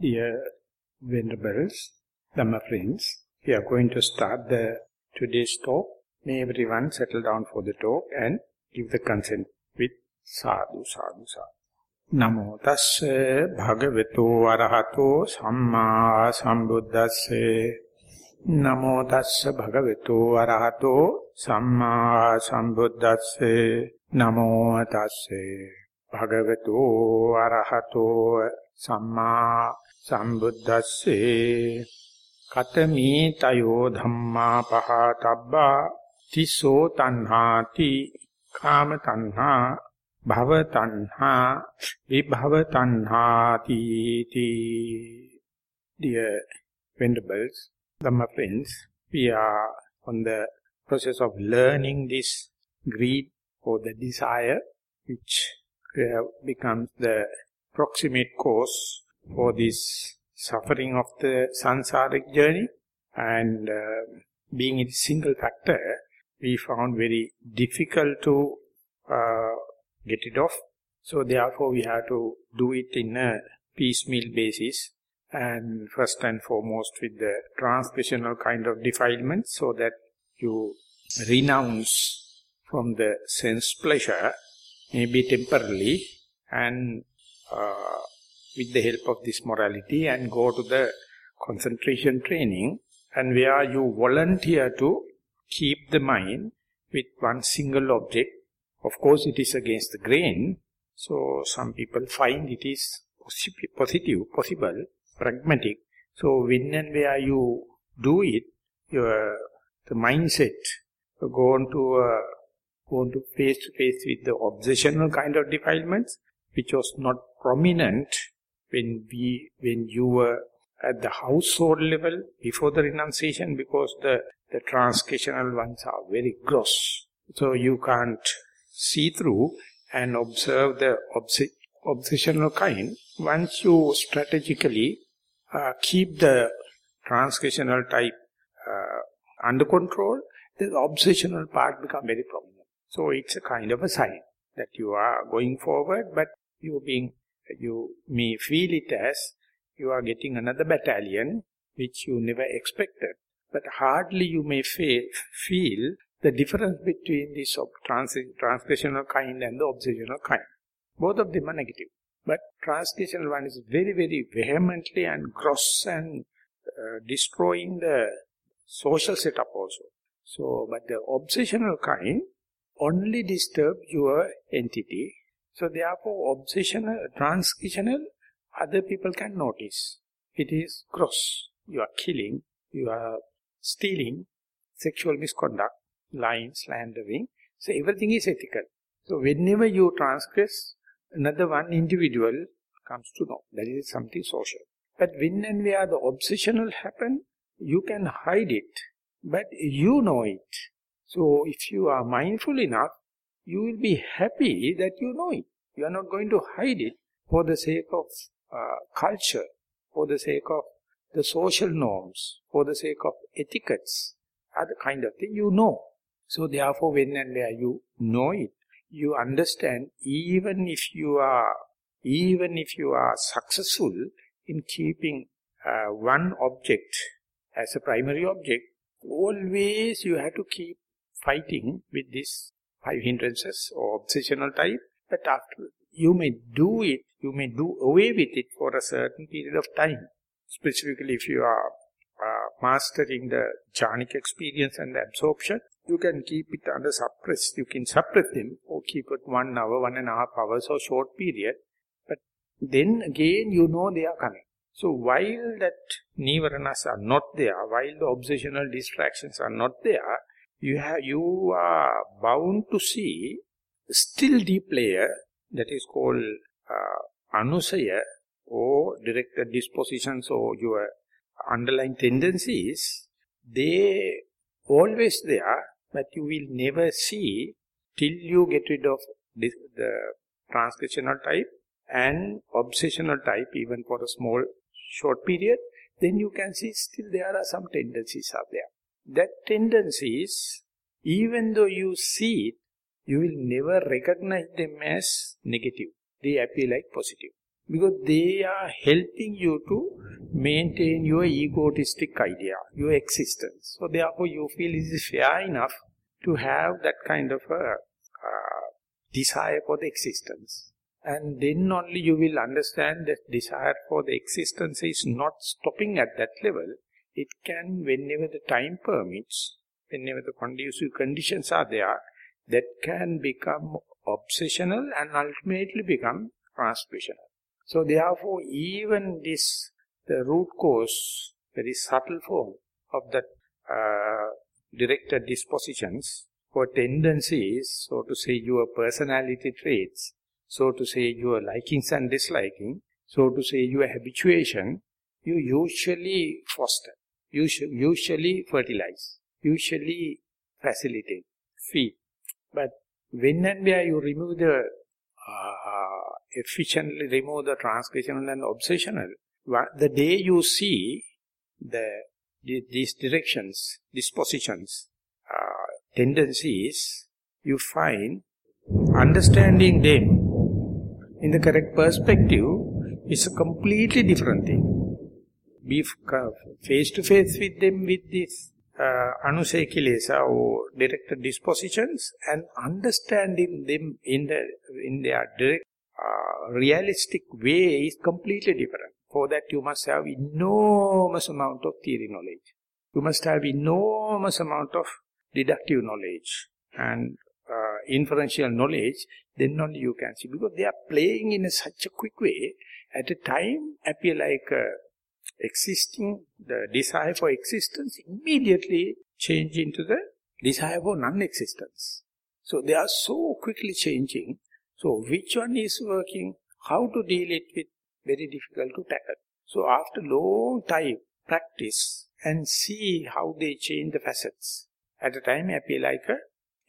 Dear Venerables, Dhamma friends, we are going to start the today's talk. May everyone settle down for the talk and give the consent with sadhu, sadhu, sadhu. Namo tasse bhagavato arahato samma sambuddhasse. Namo tasse bhagavato arahato samma sambuddhasse. Namo tasse bhagavato arahato සම්මා සම්බුද්දස්සේ කතමී තයෝ ධම්මා පහතබ්බා තිසෝ තණ්හාති කාම තණ්හා භව තණ්හා විභව තණ්හාති තී. Dear venerables dhamma friends we are on the process of learning this greed or the desire which uh, becomes the proximate cause for this suffering of the sansaric journey and uh, being a single factor we found very difficult to uh, get it off. So therefore we have to do it in a piecemeal basis and first and foremost with the transgressional kind of defilement so that you renounce from the sense pleasure maybe temporarily and uh, with the help of this morality and go to the concentration training and where you volunteer to keep the mind with one single object of course, it is against the grain, so some people find it is positive, possible, pragmatic. So when and where you do it, your the mindset go on to uh, go on to face to face with the obsessional kind of defilements, which was not prominent when we when you were at the household level before the renunciation, because the the transgressional ones are very gross. So you can't see through and observe the obs obsessional kind, once you strategically uh, keep the transgressional type uh, under control, the obsessional part become very prominent. So it's a kind of a sign that you are going forward, but you being you may feel it as you are getting another battalion which you never expected. But hardly you may feel the difference between this trans transgressional kind and the obsessional kind. Both of them are negative. But transgressional one is very, very vehemently and gross and uh, destroying the social setup also. So, but the obsessional kind only disturb your entity. So therefore, obsessional, transgressional, other people can notice. It is gross. You are killing, you are stealing, sexual misconduct, lying, slandering. So everything is ethical. So whenever you transgress, another one individual comes to know. That is something social. But when and where the obsessional happen, you can hide it, but you know it. So if you are mindful enough, you will be happy that you know it. You are not going to hide it for the sake of uh, culture, for the sake of the social norms, for the sake of etiquettes, other kind of thing you know. So therefore, when and where you know it, you understand even if you are, even if you are successful in keeping uh, one object as a primary object, always you have to keep fighting with this five hindrances or obsessional type, but after you may do it, you may do away with it for a certain period of time. Specifically, if you are uh, mastering the jhanic experience and the absorption, you can keep it under suppress. You can suppress them or keep it one hour, one and a half hours or short period. But then again you know they are coming. So while that nivaranas are not there, while the obsessional distractions are not there, you have you are bound to see still deep layer that is called uh, anusaya or directed dispositions or your underlying tendencies, they always there, but you will never see till you get rid of this, the transgressional type and obsessional type even for a small short period, then you can see still there are some tendencies are there. That tendencies, even though you see it, you will never recognize them as negative. They appear like positive. Because they are helping you to maintain your egotistic idea, your existence. So therefore you feel it is fair enough to have that kind of a uh, desire for the existence. And then only you will understand that desire for the existence is not stopping at that level. It can, whenever the time permits, whenever the conducive conditions are there, that can become obsessional and ultimately become transgressional. So therefore, even this, the root cause, very subtle form of that uh, directed dispositions or tendencies, so to say your personality traits, so to say your likings and disliking, so to say your habituation, you usually foster, usually fertilize, usually facilitate, feed. But when and where you remove the, uh, efficiently remove the transgressional and obsessional, the day you see the, the these directions, dispositions, uh, tendencies, you find understanding them in the correct perspective is a completely different thing. Be face to face with them with this uh, anusaya or directed dispositions and understanding them in the in their direct uh, realistic way is completely different. For that you must have enormous amount of theory knowledge. You must have enormous amount of deductive knowledge and uh, inferential knowledge, then only you can see. Because they are playing in a such a quick way, at a time appear like uh, existing, the desire for existence immediately change into the desire for non-existence. So they are so quickly changing. So which one is working, how to deal it with, very difficult to tackle. So after long time, practice and see how they change the facets. At a time appear like a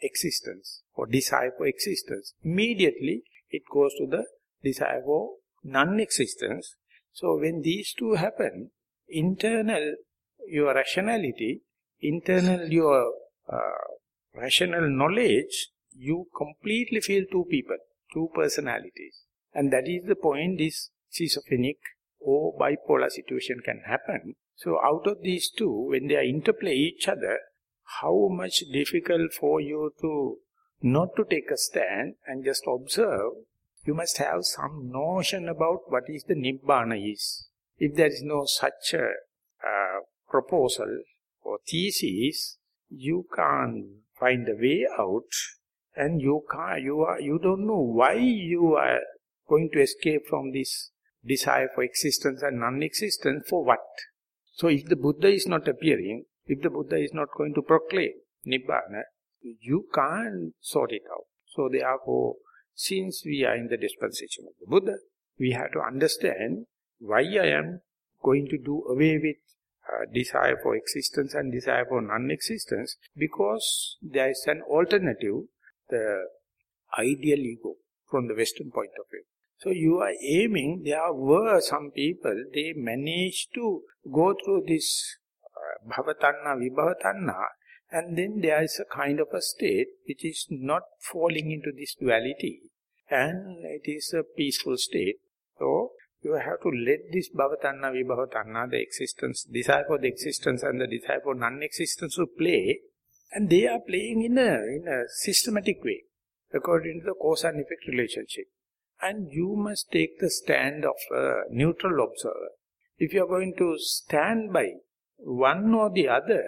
existence or desire for existence. Immediately it goes to the desire for non-existence. So when these two happen, internal your rationality, internal your uh, rational knowledge, you completely feel two people, two personalities. And that is the point this schizophrenic or bipolar situation can happen. So out of these two, when they interplay each other, how much difficult for you to not to take a stand and just observe, you must have some notion about what is the Nibbana is. If there is no such a uh, proposal or thesis, you can't find a way out and you can't, you are, you don't know why you are going to escape from this desire for existence and non-existence for what. So if the Buddha is not appearing, if the Buddha is not going to proclaim Nibbana, you can't sort it out. So therefore, since we are in the dispensation of the Buddha, we have to understand why I am going to do away with uh, desire for existence and desire for non-existence because there is an alternative, the ideal ego from the Western point of view. So you are aiming, there were some people, they managed to go through this bhavatanna, vibhavatanna, and then there is a kind of a state which is not falling into this duality, and it is a peaceful state. So, you have to let this bhavatanna, vibhavatanna, the existence, desire for the existence and the desire for non-existence to play, and they are playing in a, in a systematic way, according to the cause and effect relationship. And you must take the stand of a neutral observer. If you are going to stand by one or the other,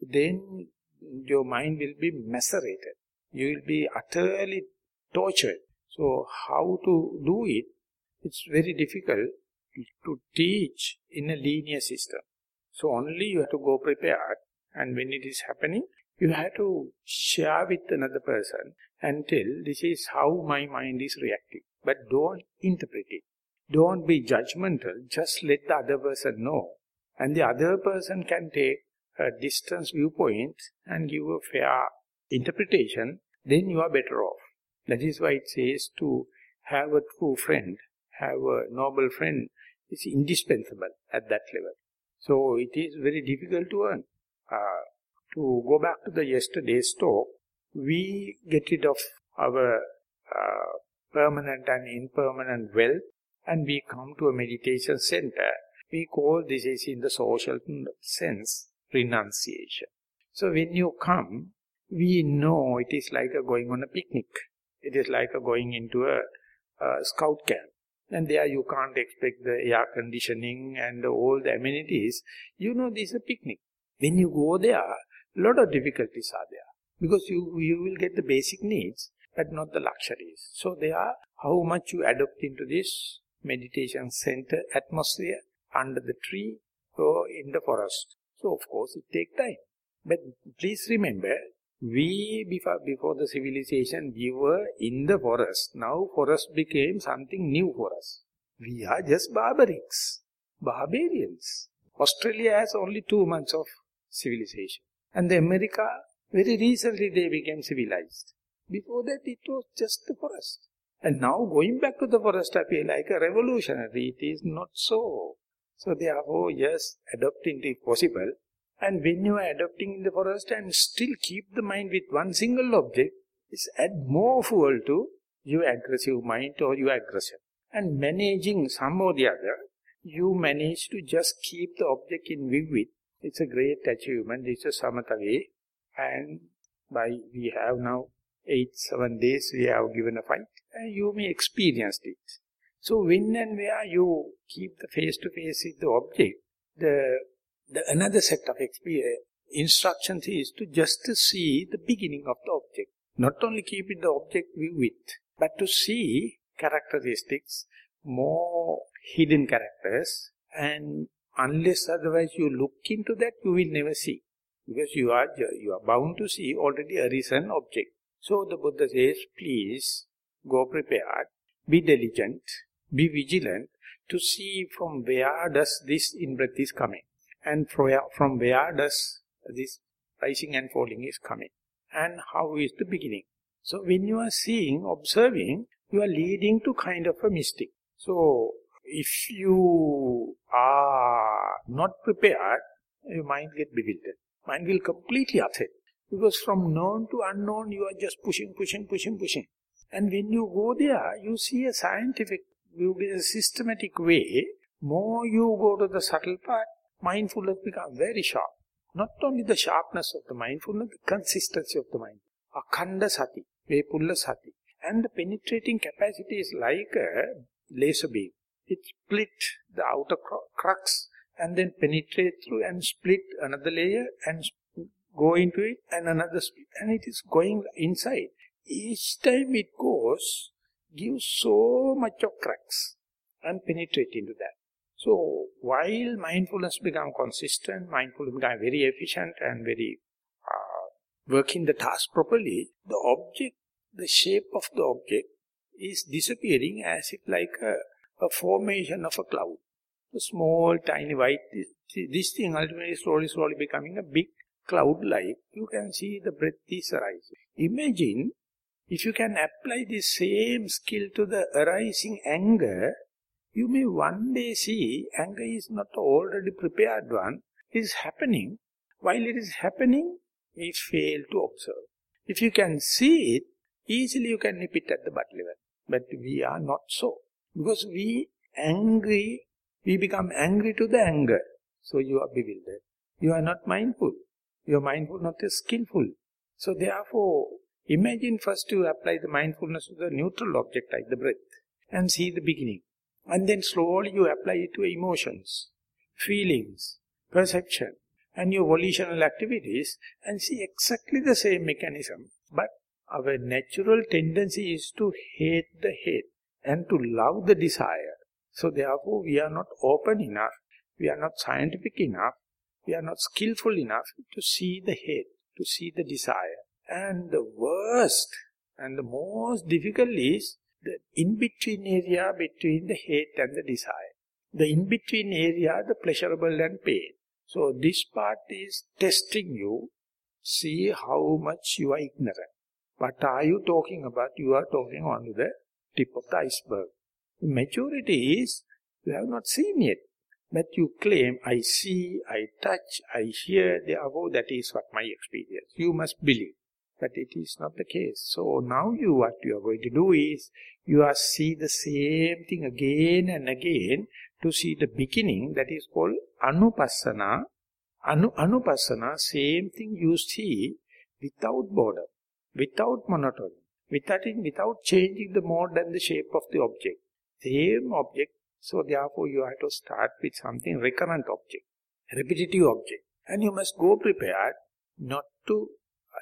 then your mind will be macerated. You will be utterly tortured. So how to do it? It's very difficult to teach in a linear system. So only you have to go prepared and when it is happening, you have to share with another person tell this is how my mind is reacting. But don't interpret it. Don't be judgmental. Just let the other person know and the other person can take a distance viewpoint and give a fair interpretation, then you are better off. That is why it says to have a true friend, have a noble friend is indispensable at that level. So it is very difficult to earn. Uh, to go back to the yesterday's talk, we get rid of our uh, permanent and impermanent wealth and we come to a meditation center, we call this is in the social sense, renunciation. So when you come, we know it is like going on a picnic. It is like a going into a, a scout camp. And there you can't expect the air conditioning and all the amenities. You know this is a picnic. When you go there, a lot of difficulties are there. Because you, you will get the basic needs, but not the luxuries. So they are how much you adopt into this meditation center atmosphere, under the tree, or in the forest. So of course it takes time. But please remember, we, before, before the civilization, we were in the forest. Now forest became something new for us. We are just barbarics, barbarians. Australia has only two months of civilization. And the America, very recently they became civilized. Before that it was just the forest. And now going back to the forest feel like a revolutionary. It is not so. So therefore, yes, adopting if possible. And when you are adopting in the forest and still keep the mind with one single object, it's add more fuel to your aggressive mind or your aggression. And managing some or the other, you manage to just keep the object in vivid. It's a great achievement. It's a samatha way. And by we have now eight, seven days we have given a fight. And you may experience it. So when and where you keep the face-to-face -face with the object, the the another set of instructions is to just see the beginning of the object. Not only keeping the object with, but to see characteristics, more hidden characters, and unless otherwise you look into that, you will never see. Because you are, you are bound to see already a recent object. So the Buddha says, please go prepared, be diligent, be vigilant to see from where does this in-breath is coming and from where does this rising and falling is coming and how is the beginning. So when you are seeing, observing, you are leading to kind of a mystic. So if you are not prepared, your mind get bewildered. Mind will completely upset. Because from known to unknown, you are just pushing, pushing, pushing, pushing. And when you go there, you see a scientific, you a systematic way. More you go to the subtle part, mindfulness becomes very sharp. Not only the sharpness of the mindfulness, the consistency of the mind. Akhanda sati, vepulla sati. And the penetrating capacity is like a laser beam. It split the outer crux and then penetrate through and split another layer and go into it and another split. And it is going inside. Each time it goes, gives so much of cracks and penetrate into that. So, while mindfulness become consistent, mindfulness become very efficient and very uh, working the task properly, the object, the shape of the object is disappearing as if like a, a formation of a cloud. A small, tiny white, this, this thing ultimately slowly, slowly becoming a big cloud-like. You can see the breath is arising. Imagine if you can apply the same skill to the arising anger, you may one day see anger is not already prepared one, it is happening. While it is happening, we fail to observe. If you can see it, easily you can nip it at the butt level. But we are not so. Because we angry, we become angry to the anger. So you are bewildered. You are not mindful. You are mindful, not skillful. So therefore, imagine first to apply the mindfulness to the neutral object like the breath and see the beginning. And then slowly you apply it to emotions, feelings, perception, and your volitional activities and see exactly the same mechanism. But our natural tendency is to hate the hate and to love the desire. So therefore we are not open enough, we are not scientific enough, we are not skillful enough to see the hate, to see the desire. And the worst and the most difficult is the in-between area between the hate and the desire. The in-between area, the pleasurable and pain. So this part is testing you, see how much you are ignorant. What are you talking about? You are talking only the tip of the iceberg. The maturity is, you have not seen yet. But you claim, I see, I touch, I hear, therefore that is what my experience. You must believe. But it is not the case. So now you, what you are going to do is, you are see the same thing again and again to see the beginning that is called anupassana. Anu, anupassana, same thing you see without boredom, without monotony, without, without changing the mode and the shape of the object. Same object, so therefore you have to start with something recurrent object, repetitive object. And you must go prepared not to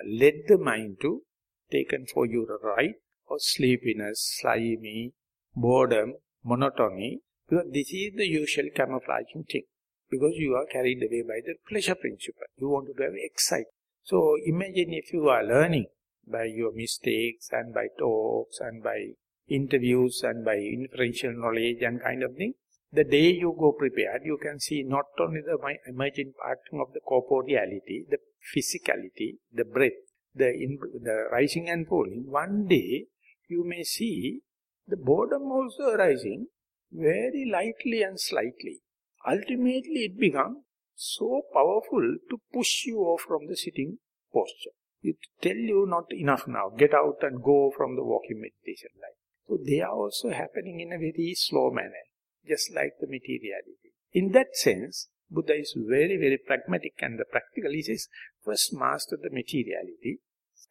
let the mind to taken for your right or sleepiness, slimy, boredom, monotony, because this is the usual camouflaging thing. Because you are carried away by the pleasure principle. You want to have excitement. So imagine if you are learning by your mistakes and by talks and by interviews and by inferential knowledge and kind of thing, the day you go prepared, you can see not only the emerging part of the corporeality, the physicality, the breath, the, in, the rising and falling, one day you may see the boredom also arising very lightly and slightly. Ultimately it becomes so powerful to push you off from the sitting posture. It tell you not enough now, get out and go from the walking meditation life. So they are also happening in a very slow manner, just like the materiality. In that sense, Buddha is very, very pragmatic and the practical. He says, first master the materiality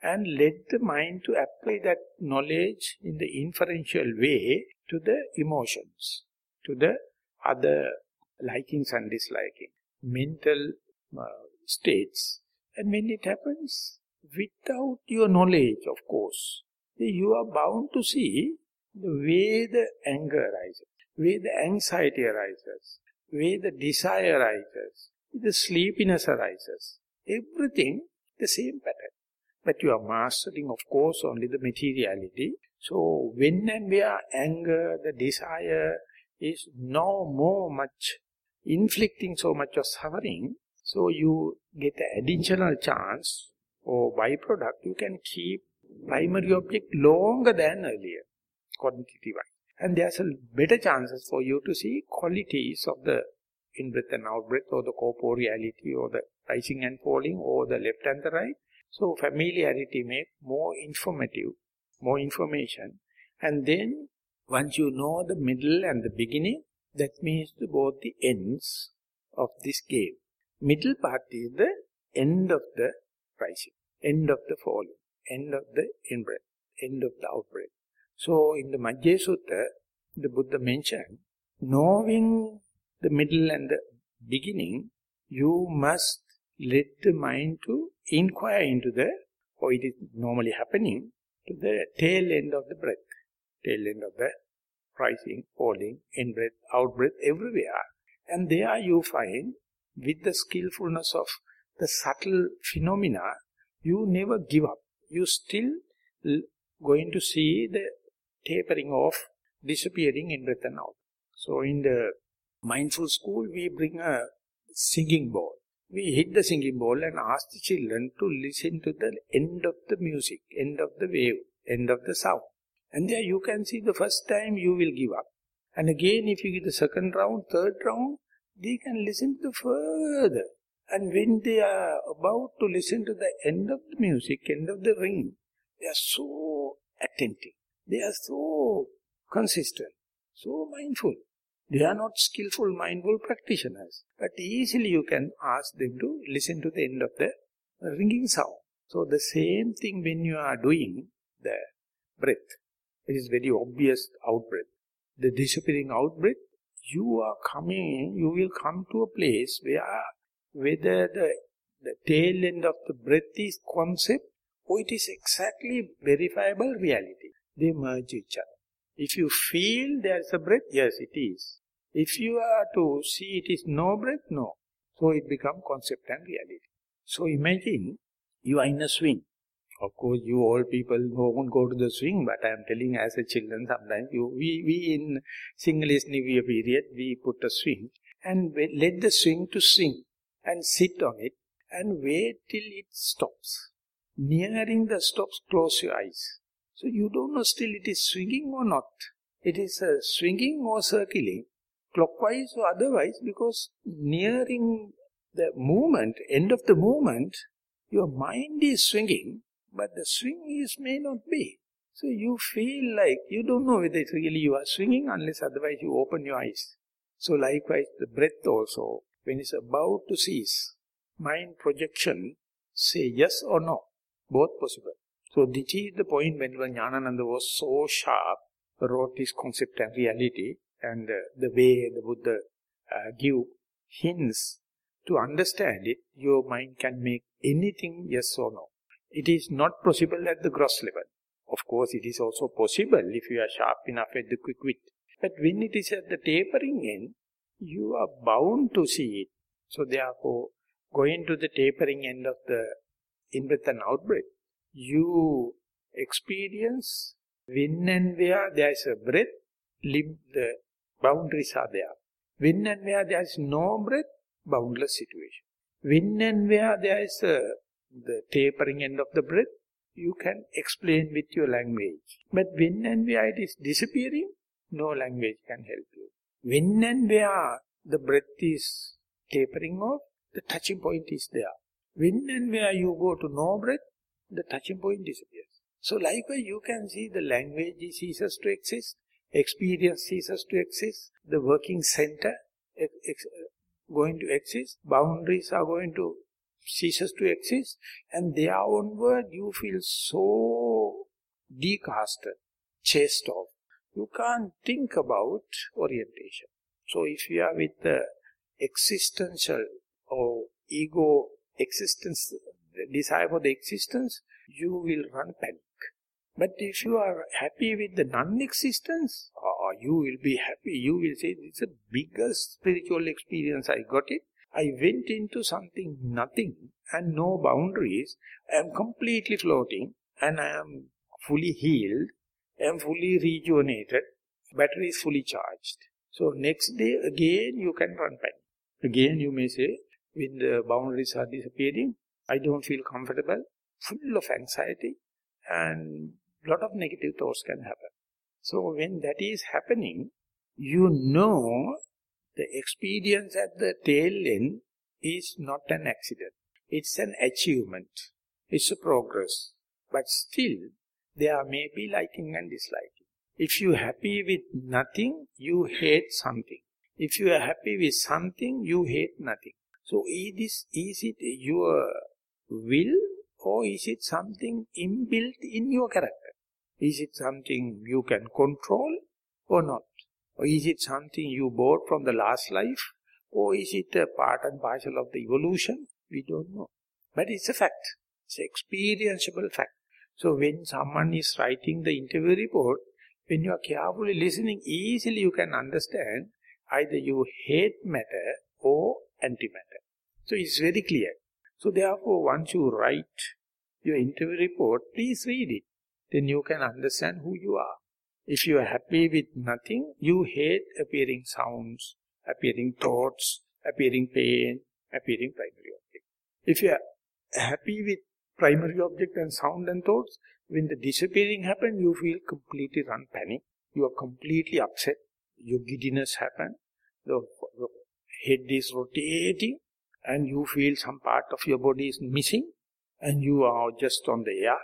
and let the mind to apply that knowledge in the inferential way to the emotions, to the other likings and disliking, mental uh, states. And when it happens, without your knowledge, of course, you are bound to see the way the anger arises, way the anxiety arises, where the desire arises, the sleepiness arises. Everything the same pattern. But you are mastering, of course, only the materiality. So when and where anger, the desire is no more much inflicting so much of suffering, so you get an additional chance or byproduct, you can keep primary object longer than earlier, quantity-wise. And there's a better chances for you to see qualities of the in-breath and out-breath or the corporeality or the rising and falling or the left and the right. So familiarity make more informative, more information. And then once you know the middle and the beginning, that means the, both the ends of this game. Middle part is the end of the rising, end of the falling, end of the in-breath, end of the out-breath. So in the Majjhya Sutta, the Buddha mentioned, knowing the middle and the beginning, you must let the mind to inquire into the, or it is normally happening, to the tail end of the breath, tail end of the rising, falling, in-breath, out-breath, everywhere. And there you find, with the skillfulness of the subtle phenomena, you never give up. You still going to see the tapering off, disappearing in breath and out. So in the mindful school, we bring a singing bowl. We hit the singing bowl and ask the children to listen to the end of the music, end of the wave, end of the sound. And there you can see the first time you will give up. And again, if you get the second round, third round, they can listen to further. And when they are about to listen to the end of the music, end of the ring, they are so attentive. They are so consistent, so mindful. They are not skillful, mindful practitioners. But easily you can ask them to listen to the end of the ringing sound. So the same thing when you are doing the breath. It is very obvious out-breath. The disappearing out-breath, you are coming, you will come to a place where whether the, the tail end of the breath is concept or it is exactly verifiable reality. They merge each other. If you feel there is a breath, yes, it is. If you are to see it is no breath, no. So it becomes concept and reality. So imagine you are in a swing. Of course, you old people won't go to the swing, but I am telling as a children sometimes, you, we, we in Sinhalese New Year period, we put a swing and let the swing to swing and sit on it and wait till it stops. Nearing the stops, close your eyes. So you don't know still it is swinging or not. It is uh, swinging or circling, clockwise or otherwise, because nearing the movement, end of the movement, your mind is swinging, but the swing is may not be. So you feel like you don't know whether it's really you are swinging unless otherwise you open your eyes. So likewise the breath also, when it's about to cease, mind projection say yes or no, both possible. So this is the point when Nanananda was so sharp, wrote his concept and reality, and uh, the way the Buddha uh, give hints to understand it, your mind can make anything yes or no. It is not possible at the gross level. Of course, it is also possible if you are sharp enough at the quick wit. But when it is at the tapering end, you are bound to see it. So therefore, going to the tapering end of the in-breath and out-breath, you experience when and where there is a breath, the boundaries are there. When and where there is no breath, boundless situation. When and where there is a, the tapering end of the breath, you can explain with your language. But when and where it is disappearing, no language can help you. When and where the breath is tapering off, the touching point is there. When and where you go to no breath, the touching point disappears. So likewise you can see the language ceases to exist, experience ceases to exist, the working center uh, going to exist, boundaries are going to ceases to exist, and there onward you feel so decasted, chased off. You can't think about orientation. So if you are with the existential or ego existence, desire for the existence, you will run panic. But if you are happy with the non-existence, oh, you will be happy. You will say, it's the biggest spiritual experience I got it. I went into something nothing and no boundaries. I am completely floating and I am fully healed. I am fully rejuvenated. Battery is fully charged. So next day again you can run panic. Again you may say, when the boundaries are disappearing, I don't feel comfortable, full of anxiety and lot of negative thoughts can happen. So when that is happening, you know the experience at the tail end is not an accident. It's an achievement. It's a progress. But still, there may be liking and disliking. If you're happy with nothing, you hate something. If you are happy with something, you hate nothing. So is, this, is it your will or is it something inbuilt in your character? Is it something you can control or not? Or is it something you bought from the last life? Or is it a part and parcel of the evolution? We don't know. But it's a fact. It's an experienceable fact. So when someone is writing the interview report, when you are carefully listening, easily you can understand either you hate matter or antimatter. So it's very clear. So therefore, once you write your interview report, please read it then you can understand who you are. If you are happy with nothing, you hate appearing sounds, appearing thoughts, appearing pain, appearing primary object. If you are happy with primary object and sound and thoughts, when the disappearing happen, you feel completely run panic. You are completely upset. Your giddiness happen. The, the head is rotating and you feel some part of your body is missing and you are just on the air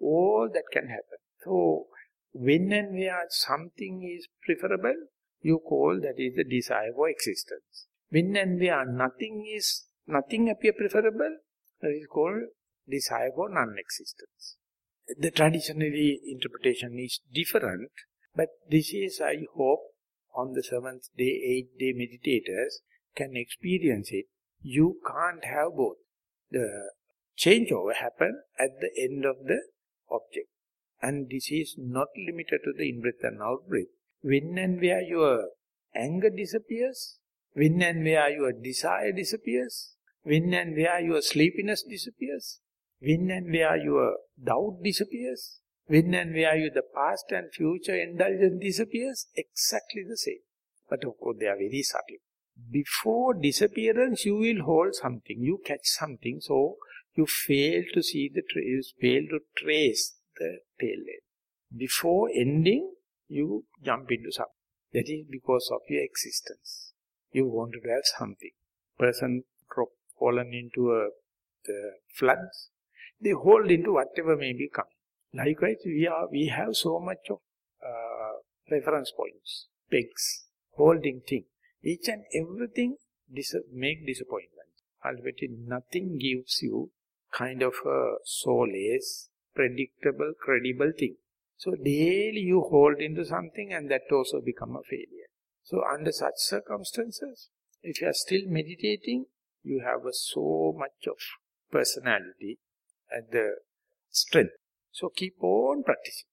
all that can happen. So, when and where something is preferable, you call that is the desire for existence. When and where nothing is, nothing appear preferable, that is called desire for non-existence. The traditionally interpretation is different, but this is, I hope, on the seventh day, eighth day meditators can experience it. You can't have both. The changeover happen at the end of the object. And this is not limited to the in-breath and out-breath. When and where your anger disappears, when and where your desire disappears, when and where your sleepiness disappears, when and where your doubt disappears, when and where you, the past and future indulgence disappears, exactly the same. But of course they are very subtle. Before disappearance you will hold something, you catch something, so you fail to see the, you fail to trace the tail end. Before ending, you jump into something. That is because of your existence. You wanted to have something. Person drop, fallen into a, the floods, they hold into whatever may be coming. Likewise, we are we have so much of uh, reference points, pegs, holding thing. Each and everything dis make disappointment. Ultimately, nothing gives you kind of a solace, predictable, credible thing. So daily you hold into something and that also become a failure. So under such circumstances, if you are still meditating, you have so much of personality and the strength. So keep on practicing.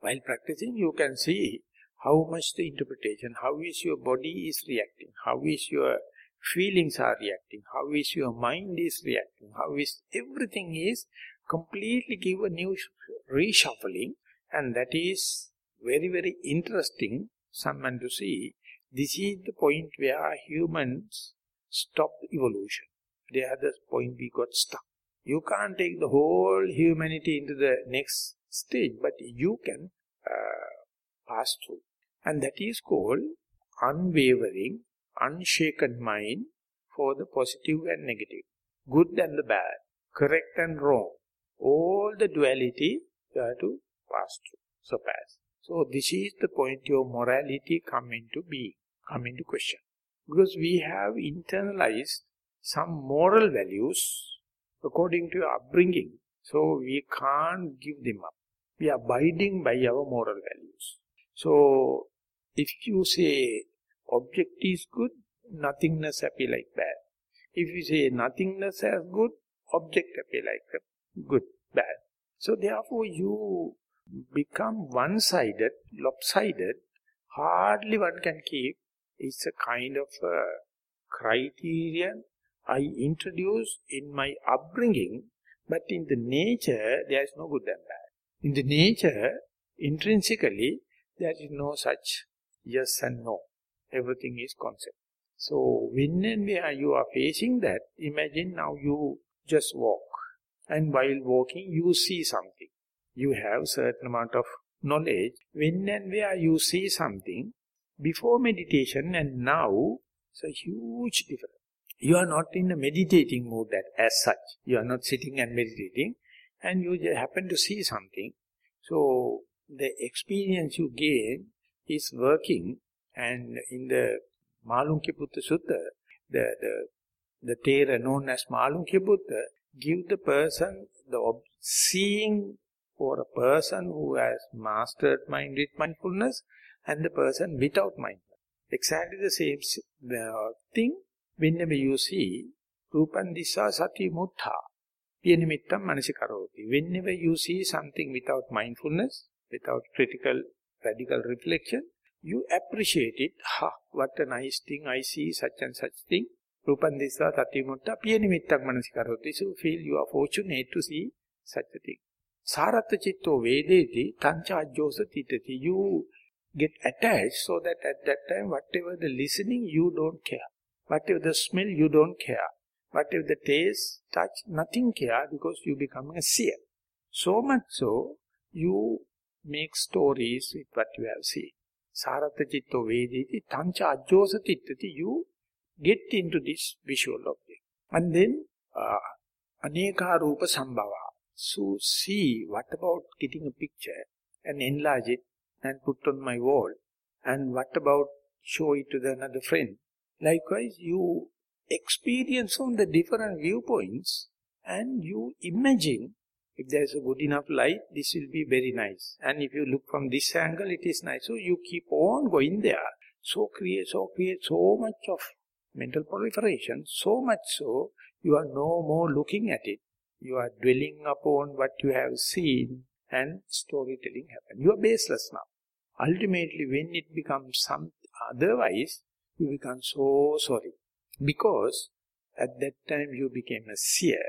While practicing, you can see how much the interpretation, how is your body is reacting, how is your feelings are reacting, how is your mind is reacting, how is everything is completely give a new reshuffling and that is very, very interesting someone to see. This is the point where humans stop evolution. They are the point we got stuck. You can't take the whole humanity into the next stage, but you can uh, pass through. And that is called unwavering, unshaken mind for the positive and negative, good and the bad, correct and wrong. All the duality you have to pass through, surpass. So this is the point your morality come into being, come into question. Because we have internalized some moral values according to your upbringing. So we can't give them up. We are abiding by our moral values. So if you say object is good, nothingness appear like bad. If you say nothingness as good, object appear like good, bad. So therefore you become one-sided, lopsided, hardly one can keep. It's a kind of a criterion I introduce in my upbringing, but in the nature, there is no good and bad. In the nature, intrinsically, there is no such yes and no. Everything is concept. So, when and where you are facing that, imagine now you just walk. And while walking, you see something. You have certain amount of knowledge. When and where you see something, before meditation and now, it's a huge difference. You are not in a meditating mood that, as such. You are not sitting and meditating and you happen to see something. So, the experience you gain is working and in the Malunkyaputta Sutta, the, the, the Thera known as Malunkyaputta, give the person the seeing for a person who has mastered mind with mindfulness and the person without mindfulness. Exactly the same thing Whenever you see Rupan Disa Sati Mutta, Piyanimittam Manasikaroti. Whenever you see something without mindfulness, without critical, radical reflection, you appreciate it. Ha, what a nice thing I see, such and such thing. Rupan Disa Sati Mutta, Piyanimittam Manasikaroti. So feel you are fortunate to see such a thing. Saratta Chitto Vedeti Tancha Ajjosa Titati. You get attached so that at that time, whatever the listening, you don't care. Whatever the smell, you don't care. Whatever the taste, touch, nothing care because you become a seer. So much so, you make stories with what you have seen. Sarata Chitto Vediti Tancha Ajjosa Tittati, you get into this visual object. And then, uh, Aneka Rupa Sambhava. So see, what about getting a picture and enlarge it and put on my wall? And what about show it to the another friend? Likewise, you experience from the different viewpoints and you imagine if there is a good enough light, this will be very nice. And if you look from this angle, it is nice. So you keep on going there. So create, so create so much of mental proliferation, so much so, you are no more looking at it. You are dwelling upon what you have seen and storytelling happen. You are baseless now. Ultimately, when it becomes some otherwise, you become so sorry. Because at that time you became a seer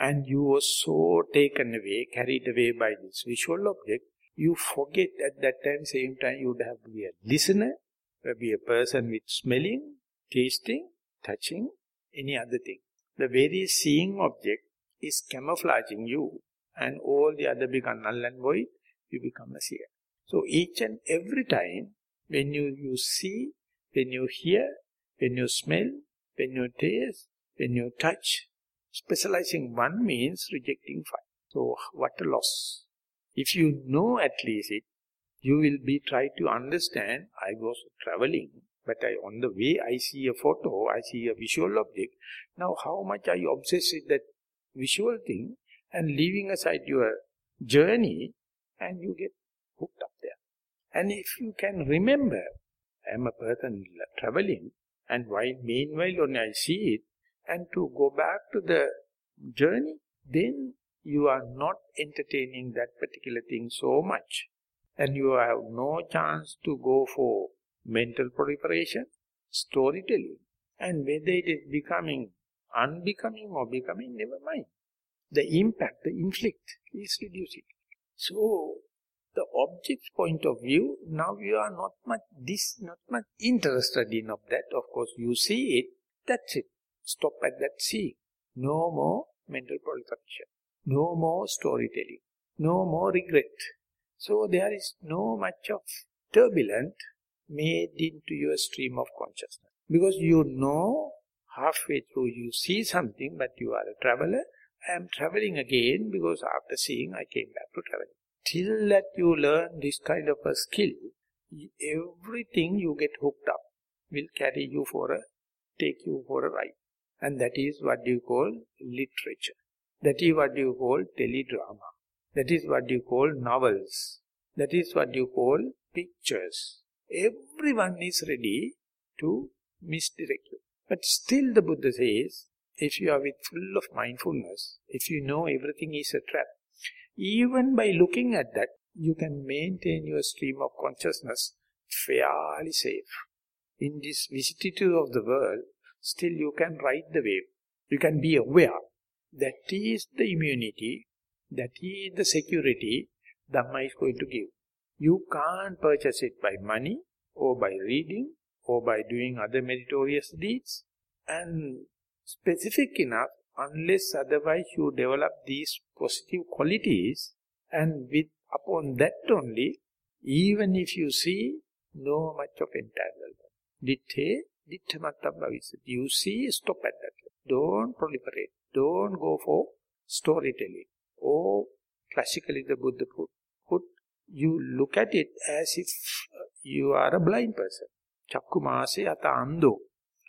and you were so taken away, carried away by this visual object, you forget at that time, same time you would have to be a listener, uh, be a person with smelling, tasting, touching, any other thing. The very seeing object is camouflaging you and all the other become null and void, you become a seer. So each and every time when you, you see when you hear, when you smell, when you taste, when you touch. Specializing one means rejecting five. So what a loss. If you know at least it, you will be try to understand, I was traveling, but I, on the way I see a photo, I see a visual object. Now how much are you obsessed with that visual thing and leaving aside your journey and you get hooked up there. And if you can remember, I am a person traveling and while meanwhile when I see it and to go back to the journey, then you are not entertaining that particular thing so much and you have no chance to go for mental proliferation, storytelling, and whether it is becoming unbecoming or becoming, never mind. The impact, the inflict is reducing. So, the object's point of view, now you are not much this, not much interested in of that. Of course, you see it, that's it. Stop at that seeing. No more mental proliferation. No more storytelling. No more regret. So there is no much of turbulent made into your stream of consciousness. Because you know, halfway through you see something, but you are a traveler. I am traveling again because after seeing I came back to travel. Till that you learn this kind of a skill, everything you get hooked up will carry you for a, take you for a ride. And that is what you call literature. That is what you call teledrama. That is what you call novels. That is what you call pictures. Everyone is ready to misdirect you. But still the Buddha says, if you are with full of mindfulness, if you know everything is a trap, even by looking at that, you can maintain your stream of consciousness fairly safe. In this vicissitude of the world, still you can ride the wave. You can be aware. That is the immunity that is the security Dhamma is going to give. You can't purchase it by money or by reading or by doing other meritorious deeds. And specific enough, unless otherwise you develop these positive qualities and with upon that only, even if you see no much of entanglement. Ditte, dittamatta bhavisati. You see, stop at that. Don't proliferate. Don't go for storytelling. Or classically the Buddha put, put, you look at it as if uh, you are a blind person. Chakkumase ata ando.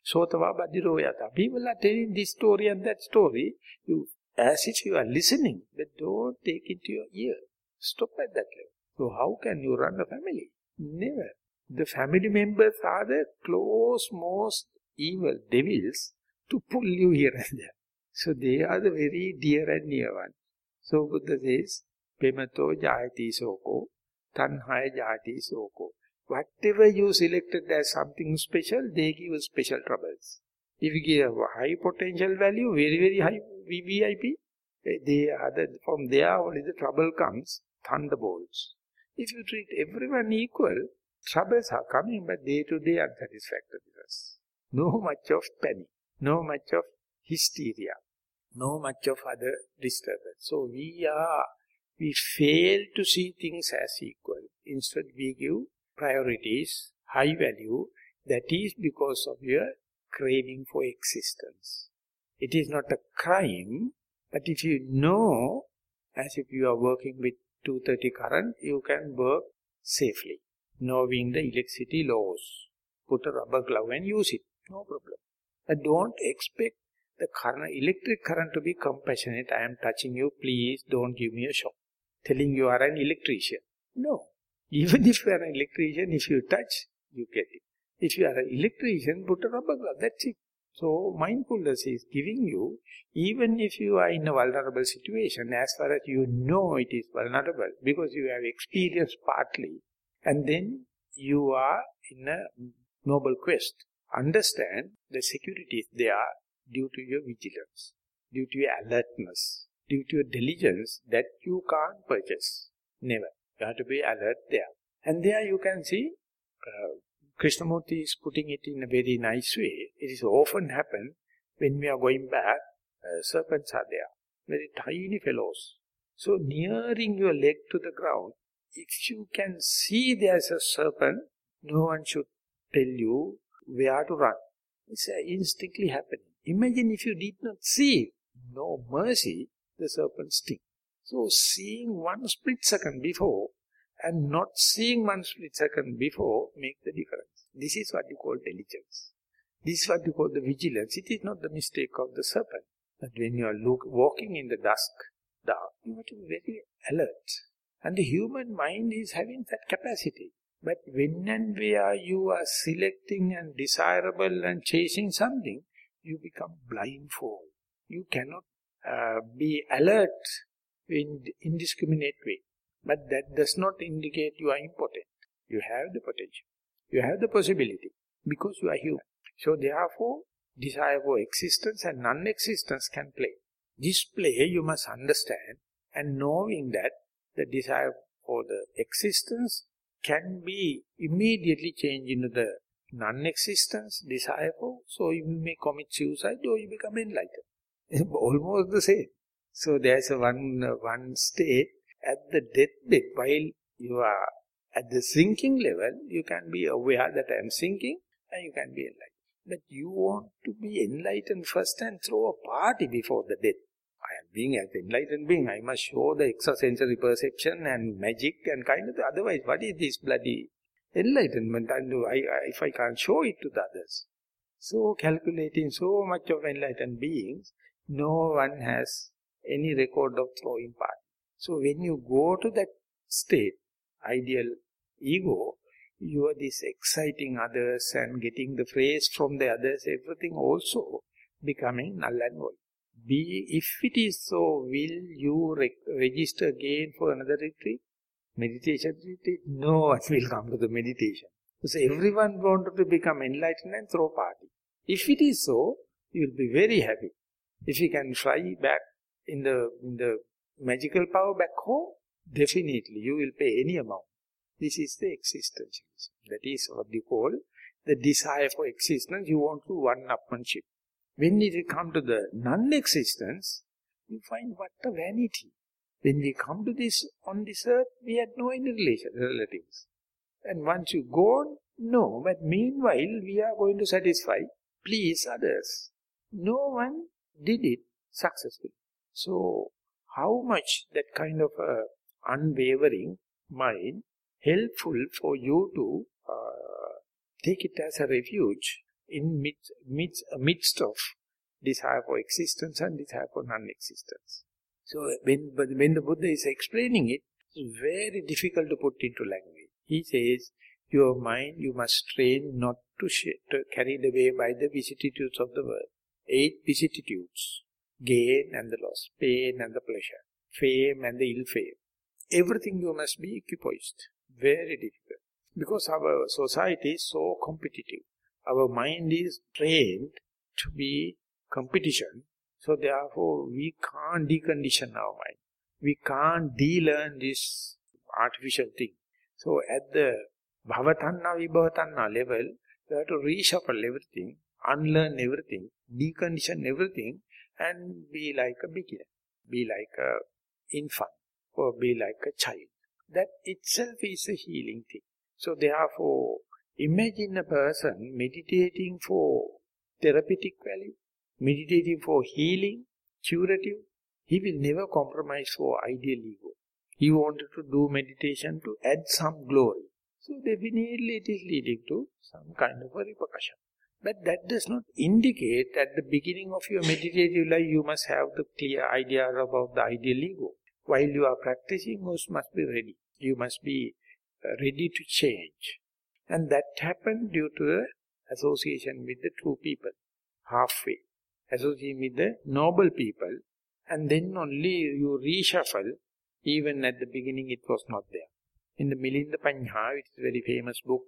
Sotava badiro yata. People are telling this story and that story, you as if you are listening, but don't take it to your ear. Stop at that level. So how can you run a family? Never. The family members are the close, most evil devils to pull you here and there. So they are the very dear and near ones. So Buddha says, Pemato jayati soko, tanhaya jayati soko. Whatever you selected as something special, they give special troubles. If you give a high potential value, very, very high VVIP, eh, they are the, from there only the trouble comes, thunderbolts. If you treat everyone equal, troubles are coming, but day-to-day -day unsatisfactoriness. No much of panic, no much of hysteria no much of other disturbance. So we are, we fail to see things as equal. Instead we give priorities, high value, that is because of your craving for existence. It is not a crime, but if you know, as if you are working with 230 current, you can work safely, knowing the electricity laws. Put a rubber glove and use it, no problem. But don't expect the current, electric current to be compassionate. I am touching you, please don't give me a shock. Telling you are an electrician. No. Even if you are an electrician, if you touch, you get it. If you are an electrician, put a rubber glove, that's it. So mindfulness is giving you, even if you are in a vulnerable situation, as far as you know it is vulnerable, because you have experienced partly, and then you are in a noble quest. Understand the security is there, due to your vigilance, due to your alertness, due to your diligence that you can't purchase. Never. You have to be alert there. And there you can see, uh, Krishnamurti is putting it in a very nice way. It is often happen when we are going back, uh, serpents are there, very tiny fellows. So nearing your leg to the ground, if you can see there's a serpent, no one should tell you where to run. It's uh, instinctively happening. Imagine if you did not see, no mercy, the serpent sting. So seeing one split second before and not seeing one split second before make the difference. This is what you call diligence. This is what you call the vigilance. It is not the mistake of the serpent. But when you are look, walking in the dusk, dark, you have to be very alert. And the human mind is having that capacity. But when and where you are selecting and desirable and chasing something, you become blindfold. You cannot uh, be alert in indiscriminate way. But that does not indicate you are impotent. You have the potential. You have the possibility because you are human. So therefore, desire for existence and non-existence can play. This play you must understand and knowing that the desire for the existence can be immediately changed into the non-existence, desire for, so you may commit suicide or you become enlightened. Almost the same. So there's a one, one state at the deathbed while you are at the sinking level, you can be aware that I am sinking and you can be enlightened. But you want to be enlightened first and throw a party before the death. I am being an enlightened being. I must show the extrasensory perception and magic and kind of, otherwise what is this bloody enlightenment and I, I, if I can't show it to the others. So calculating so much of enlightened beings, no one has any record of throwing party. So when you go to that state, ideal ego, you are this exciting others and getting the praise from the others, everything also becoming null and void. Be, if it is so, will you re register again for another retreat? Meditation retreat? No one will come to the meditation. So everyone wanted to become enlightened and throw party. If it is so, you will be very happy. If you can fly back in the, in the magical power back home, definitely you will pay any amount. This is the existentialism. That is what you call the desire for existence. You want to one-upmanship. When we come to the non-existence, you find what a vanity. When we come to this, on this earth, we had no any relation, relatives. And once you go no. But meanwhile, we are going to satisfy, please others. No one did it successfully. So, how much that kind of a unwavering mind helpful for you to uh, take it as a refuge in midst, midst, midst of desire for existence and desire for non-existence. So when, when the Buddha is explaining it, it's very difficult to put into language. He says, your mind you must train not to, to carried away by the vicissitudes of the world. Eight vicissitudes, gain and the loss, pain and the pleasure, fame and the ill fame. Everything you must be equipoised. Very difficult. Because our society is so competitive. Our mind is trained to be competition. So therefore, we can't decondition our mind. We can't de-learn this artificial thing. So at the bhavatanha, vibhavatanha level, we have to reshuffle everything, unlearn everything, decondition everything, and be like a beginner, be like a infant, or be like a child. That itself is a healing thing. So therefore, imagine a person meditating for therapeutic value, meditating for healing, curative. He will never compromise for ideal ego. He wanted to do meditation to add some glory. So definitely it is leading to some kind of a repercussion. But that does not indicate at the beginning of your meditative life you must have the clear idea about the ideal ego. While you are practicing, you must be ready. You must be uh, ready to change. And that happened due to the association with the true people, halfway. Association with the noble people, and then only you reshuffle, even at the beginning it was not there. In the Milinda Panha, which is a very famous book,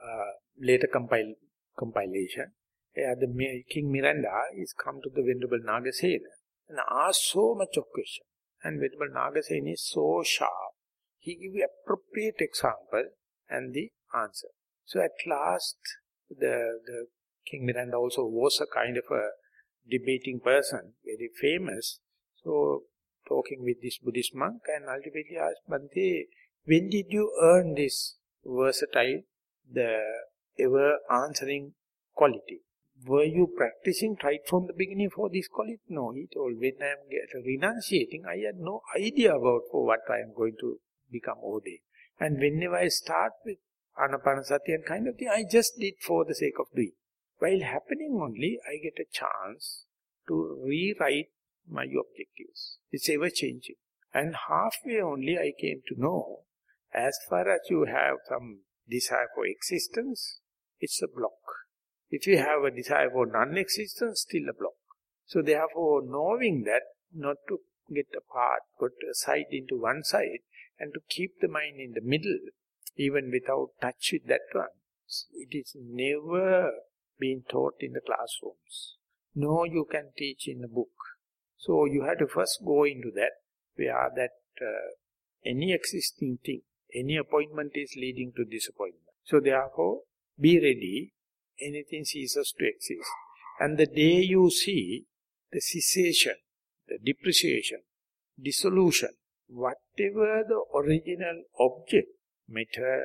uh, later compile, compilation, uh, the King Milinda is come to the Venerable Nagasena and asked so much of questions. And Venerable Nagasena is so sharp. He give appropriate example and the answer. So at last, the, the King Milinda also was a kind of a debating person, very famous. So talking with this Buddhist monk and ultimately asked, Bhante, when did you earn this versatile, the ever answering quality? were you practicing right from the beginning for this college? No, he told, when I am renunciating, I had no idea about for what I am going to become ordained. And whenever I start with anapanasati and kind of thing, I just did for the sake of doing. While happening only, I get a chance to rewrite my objectives. It's ever changing. And halfway only I came to know, as far as you have some desire for existence, it's a block. If you have a desire for non-existence, still a block. So therefore, knowing that, not to get apart, put aside into one side, and to keep the mind in the middle, even without touch with that one, it is never been taught in the classrooms. No, you can teach in a book. So you have to first go into that, where that uh, any existing thing, any appointment is leading to disappointment. So therefore, be ready anything ceases to exist. And the day you see the cessation, the depreciation, dissolution, whatever the original object, matter,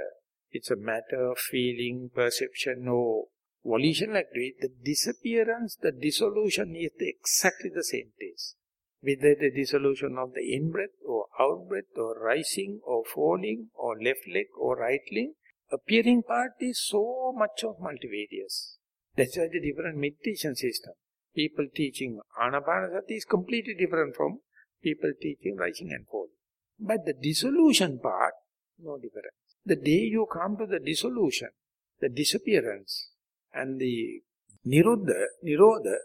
it's a matter of feeling, perception or volitional activity, the disappearance, the dissolution is exactly the same taste. Whether the dissolution of the in-breath or out-breath or rising or falling or left leg or right leg, appearing part is so much of multivarious. That's why the different meditation system. People teaching Anapanasati is completely different from people teaching rising and falling. But the dissolution part, no difference. The day you come to the dissolution, the disappearance, and the nirodha, nirodha,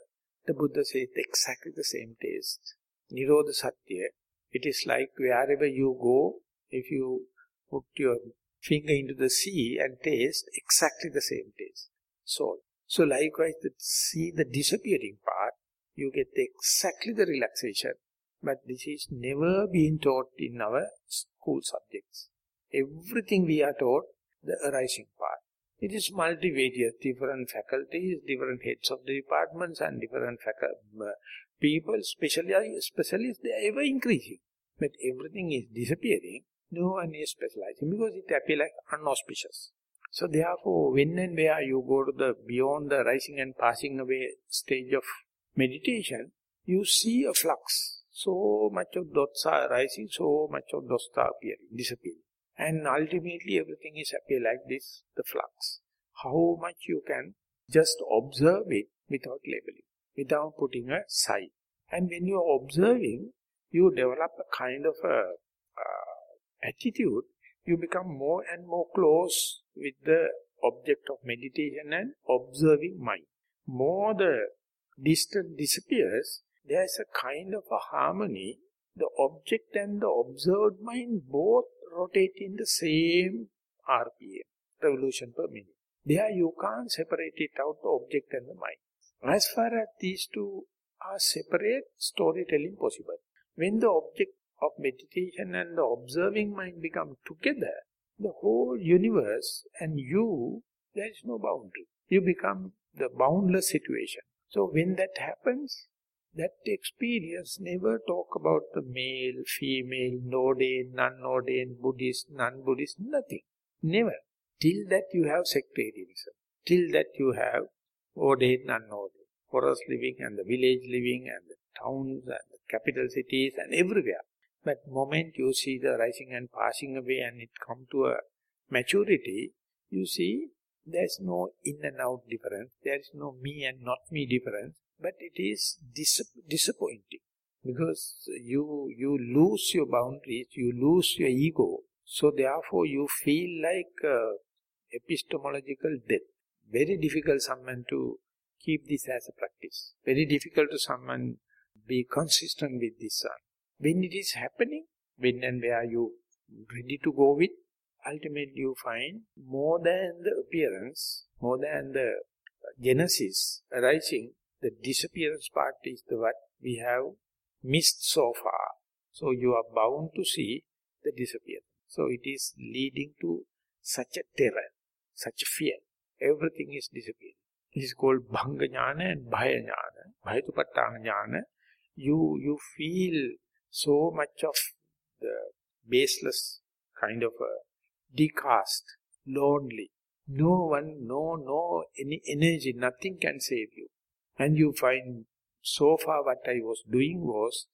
the Buddha says exactly the same taste. Nirodha Satya. It is like wherever you go, if you put your finger into the sea and taste exactly the same taste. Salt. So likewise, the see the disappearing part, you get exactly the relaxation. But this is never been taught in our school subjects. Everything we are taught, the arising part. It is multivarious, different faculties, different heads of the departments and different uh, people, specialists, specialists, they are ever increasing. But everything is disappearing no one is specializing because it appears like unauspicious. So therefore, when and where you go to the beyond the rising and passing away stage of meditation, you see a flux. So much of dots are rising, so much of dots are appearing, disappearing. And ultimately everything is happy like this, the flux. How much you can just observe it without labeling, without putting a side. And when you are observing, you develop a kind of a attitude, you become more and more close with the object of meditation and observing mind. More the distance disappears, there is a kind of a harmony. The object and the observed mind both rotate in the same RPM, revolution per minute. There you can't separate it out, the object and the mind. As far as these two are separate, storytelling possible. When the object of meditation and the observing mind become together, the whole universe and you, there is no boundary. You become the boundless situation. So when that happens, that experience never talk about the male, female, ordained, non-ordained, Buddhist, non-Buddhist, nothing. Never. Till that you have sectarianism. Till that you have ordained, non-ordained. Forest living and the village living and the towns and the capital cities and everywhere. But moment you see the rising and passing away and it come to a maturity, you see there's no in and out difference, there is no me and not me difference, but it is dis disappointing because you you lose your boundaries, you lose your ego, so therefore you feel like uh, epistemological death. Very difficult someone to keep this as a practice. Very difficult to someone be consistent with this one. When it is happening, when and where you ready to go with, ultimately you find more than the appearance, more than the genesis arising, the disappearance part is the what we have missed so far. So you are bound to see the disappearance. So it is leading to such a terror, such a fear. Everything is disappearing. This is called Bhanga Jnana and Bhaya Jnana, Bhayatupattana Jnana. You, you feel so much of the baseless kind of a decast, lonely, No one, no, no, any energy, nothing can save you. And you find, so far what I was doing was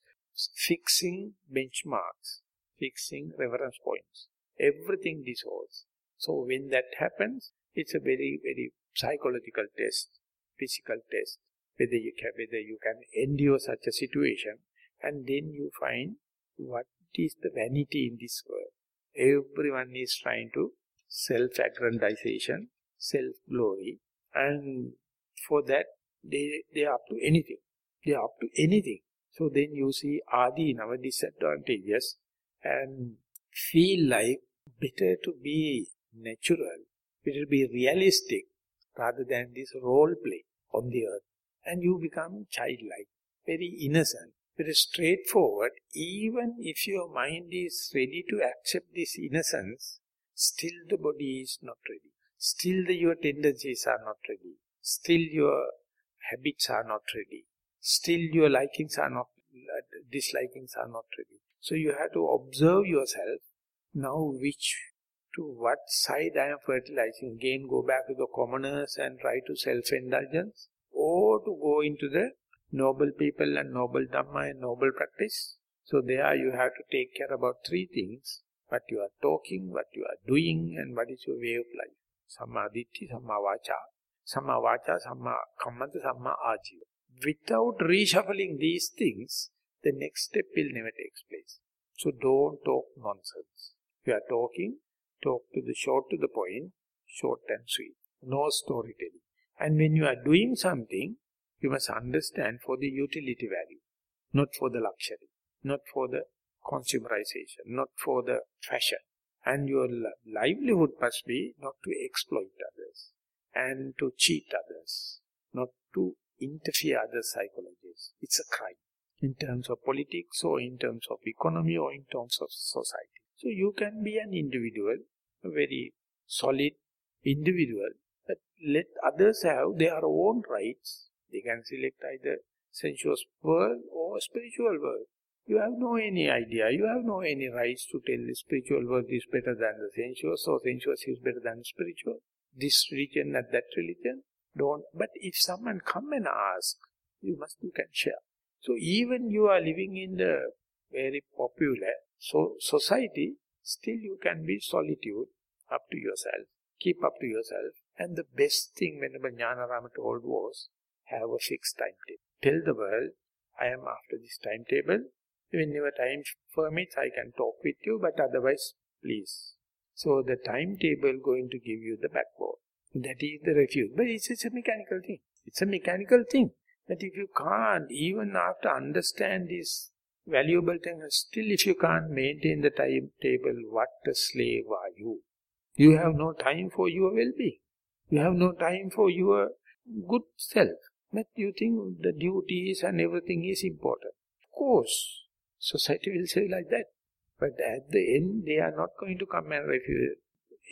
fixing benchmarks, fixing reference points. Everything dissolves. So when that happens, it's a very, very psychological test, physical test, whether you can, whether you can endure such a situation, and then you find what is the vanity in this world. Everyone is trying to self-aggrandization, self-glory, and for that, they, they are up to anything. They are up to anything. So then you see Adinava disadvantages and feel like better to be natural, better to be realistic rather than this role play on the earth. And you become childlike, very innocent, very straightforward. Even if your mind is ready to accept this innocence, still the body is not ready. Still the, your tendencies are not ready. Still your habits are not ready still your likings are not, uh, dislikings are not ready. So you have to observe yourself, now which, to what side I am fertilizing. Again go back to the commoners and try to self-indulgence, or to go into the noble people and noble dhamma and noble practice. So there you have to take care about three things, what you are talking, what you are doing, and what is your way of life. Samma ditti, samma vacha, samma kammanta, samma ajiva without reshuffling these things, the next step will never take place. So don't talk nonsense. If you are talking, talk to the short to the point, short and sweet. No storytelling. And when you are doing something, you must understand for the utility value, not for the luxury, not for the consumerization, not for the fashion. And your livelihood must be not to exploit others and to cheat others, not to interfere other psychologies. It's a crime in terms of politics or in terms of economy or in terms of society. So you can be an individual, a very solid individual, but let others have their own rights. They can select either sensuous world or spiritual world. You have no any idea, you have no any rights to tell the spiritual world is better than the sensuous or sensuous is better than spiritual. This religion and that religion, don't. But if someone come and ask, you must, you can share. So even you are living in the very popular so society, still you can be solitude up to yourself, keep up to yourself. And the best thing Venerable Jnanarama told was, have a fixed timetable. Tell the world, I am after this timetable. Whenever time permits, I can talk with you, but otherwise, please. So the timetable going to give you the backbone. That is the refuge. But it's, it's a mechanical thing. It's a mechanical thing. That if you can't, even after understand this valuable thing, still if you can't maintain the timetable, what a slave are you? You have no time for your well-being. You have no time for your good self. But you think the duties and everything is important. Of course, society will say like that. But at the end, they are not going to come and refuse,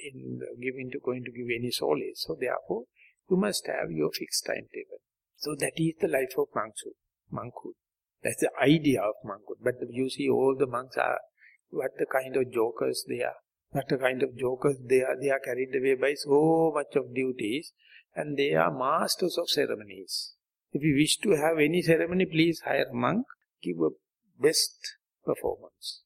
in giving to going to give any solace. So therefore, you must have your fixed timetable. So that is the life of monkhood. monkhood. That's the idea of monkhood. But you see all the monks are, what the kind of jokers they are. What the kind of jokers they are. They are carried away by so much of duties and they are masters of ceremonies. If you wish to have any ceremony, please hire a monk, give a best performance.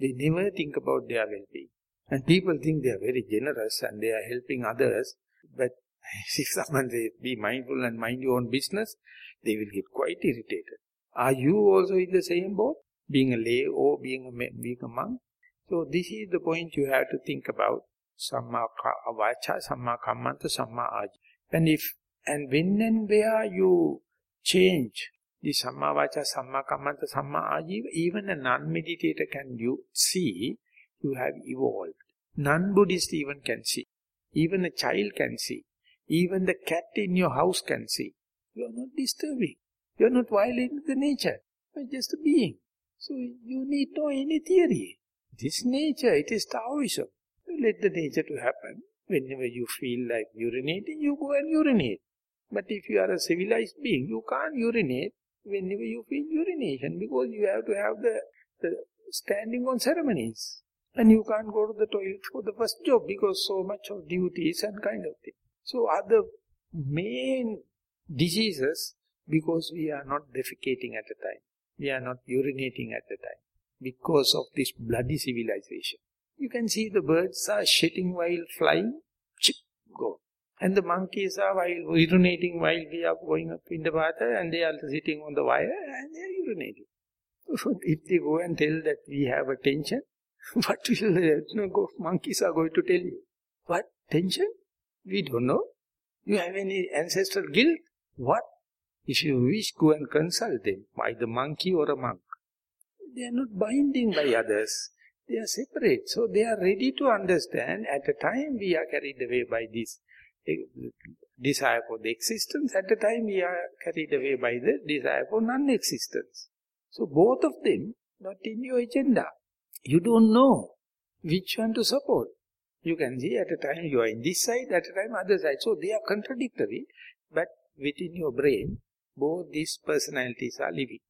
They never think about their well-being. And people think they are very generous and they are helping others. But if someone says, be mindful and mind your own business, they will get quite irritated. Are you also in the same boat? Being a lay or being a, being a monk? So this is the point you have to think about. Samma vacha, samma kammanta, samma aji. And if, and when and where you change the samma vacha, samma kammanta, samma aji, even a non-meditator can you see you have evolved. Non-Buddhist even can see. Even a child can see. Even the cat in your house can see. You are not disturbing. You are not violating the nature. You are just a being. So you need no any theory. This nature, it is Taoism. You let the nature to happen. Whenever you feel like urinating, you go and urinate. But if you are a civilized being, you can't urinate whenever you feel urination because you have to have the, the standing on ceremonies. And you can't go to the toilet for the first job because so much of duties and kind of thing. So are the main diseases because we are not defecating at the time. We are not urinating at the time. Because of this bloody civilization. You can see the birds are shitting while flying, chip, go. And the monkeys are uh, while urinating while we are going up in the water and they are sitting on the wire and they are urinating. So if they go and tell that we have a tension, what will know, go, monkeys are going to tell you? What? Tension? We don't know. You have any ancestral guilt? What? If you wish, go and consult them, either monkey or a monk. They are not binding by others. They are separate. So they are ready to understand. At a time we are carried away by this desire for the existence. At the time we are carried away by the desire for non-existence. So both of them not in your agenda. You don't know which one to support. You can see at a time you are in this side, at a time other side. So they are contradictory, but within your brain, both these personalities are living.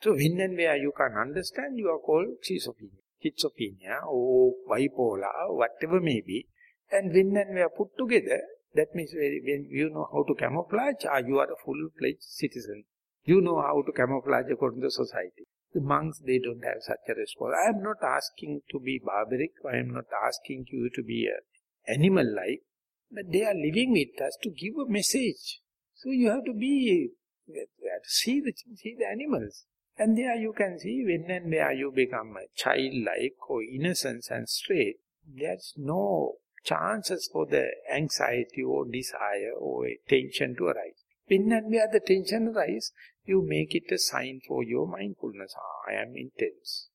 So when and where you can understand, you are called schizophrenia, schizophrenia or bipolar, whatever may be. And when and where put together, that means when you know how to camouflage, you are a full-fledged citizen. You know how to camouflage according to society. The monks, they don't have such a response. I am not asking to be barbaric. I am not asking you to be animal-like. But they are living with us to give a message. So you have to be, see the, see the animals. And there you can see when and where you become childlike or innocence and straight, there's no chances for the anxiety or desire or tension to arise. When and where the tension arises, you make it a sign for your mindfulness. Ah, I am intense.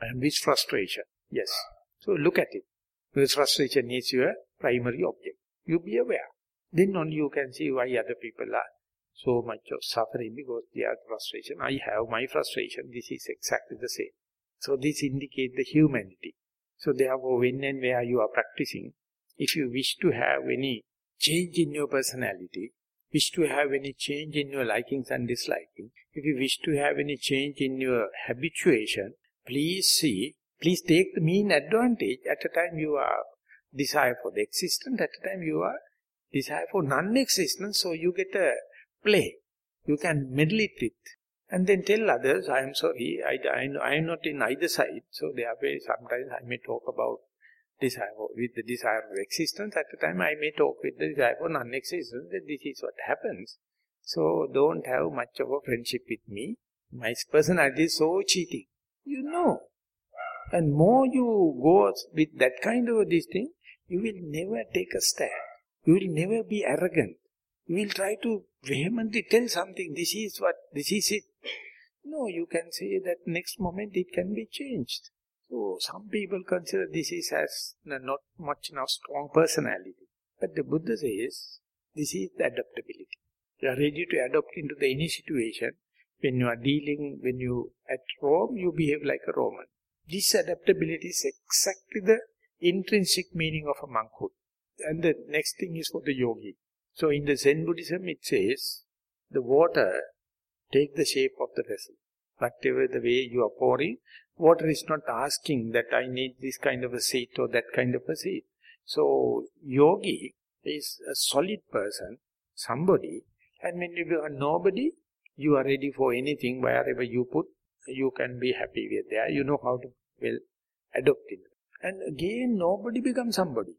I am with frustration. Yes. So look at it. Because frustration is your primary object. You be aware. Then only you can see why other people are so much of suffering because they are frustration. I have my frustration. This is exactly the same. So this indicates the humanity. So therefore, when and where you are practicing, if you wish to have any change in your personality, wish to have any change in your likings and dislikings, if you wish to have any change in your habituation, please see, please take the mean advantage. At a time you are desire for the existence, at a time you are desire for non-existence, so you get a play. You can meddle it with. And then tell others, I am sorry, I, I, I am not in either side, so therefore sometimes I may talk about desire with the desire of existence. At the time I may talk with the desire for non-existence, that this is what happens. So don't have much of a friendship with me. My personality is so cheating. You know. And more you go with that kind of this thing, you will never take a stand. You will never be arrogant. You will try to vehemently tell something, this is what, this is it. No, you can say that next moment it can be changed. So some people consider this is as not much now strong personality. But the Buddha says, this is the adaptability. You are ready to adapt into the any situation. When you are dealing, when you at Rome, you behave like a Roman. This adaptability is exactly the intrinsic meaning of a monkhood. And the next thing is for the yogi. So in the Zen Buddhism it says, the water take the shape of the vessel. Whatever the way you are pouring, water is not asking that I need this kind of a seat or that kind of a seat. So yogi is a solid person, somebody, and when you are nobody, you are ready for anything, wherever you put, you can be happy with there. You know how to well adopt it. And again, nobody becomes somebody.